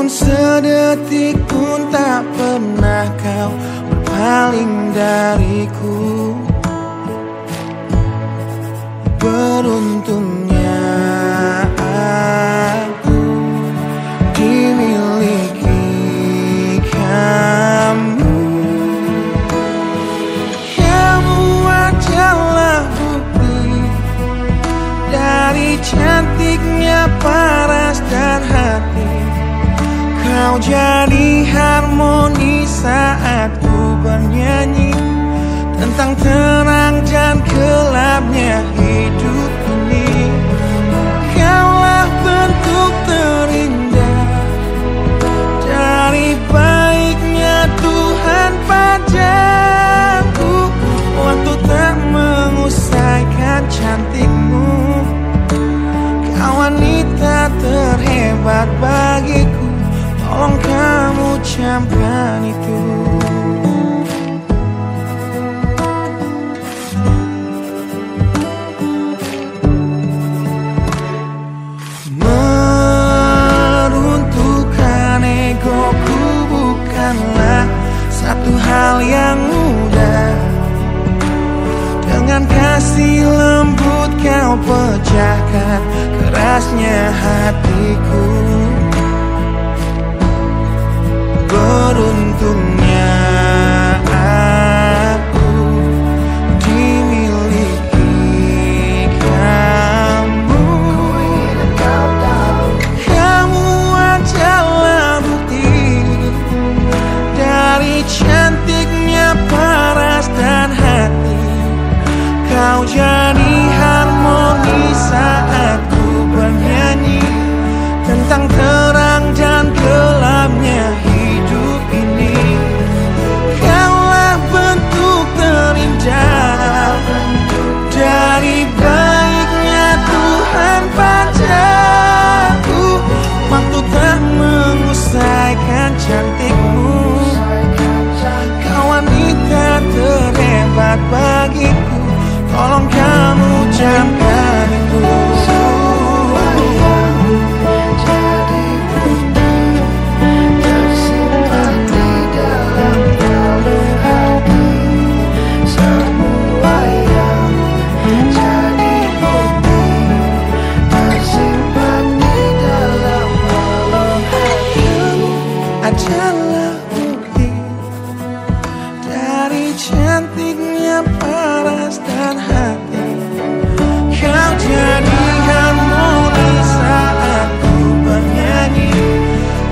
Namun sedetik pun tak pernah kau berpaling dariku. Beruntungnya Kau jadi harmoni saat ku bernyanyi Tentang terang dan gelapnya hidup ini. Kaulah bentuk terindah Dari baiknya Tuhan padaku. Waktu tak mengusaikan cantikmu Kau wanita terhebat bagiku Tolong kamu camkan itu. Meruntuhkan egoku bukanlah satu hal yang mudah. Dengan kasih lembut kau pecahkan kerasnya hatiku Beruntungnya aku dimiliki kamu. Kamu adalah bukti dari cantiknya paras dan hati. Kau jadi harmoni saat ku bernyanyi Tentang cantiknya paras dan hati Kau jadikan mulai saat ku bernyanyi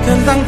Tentang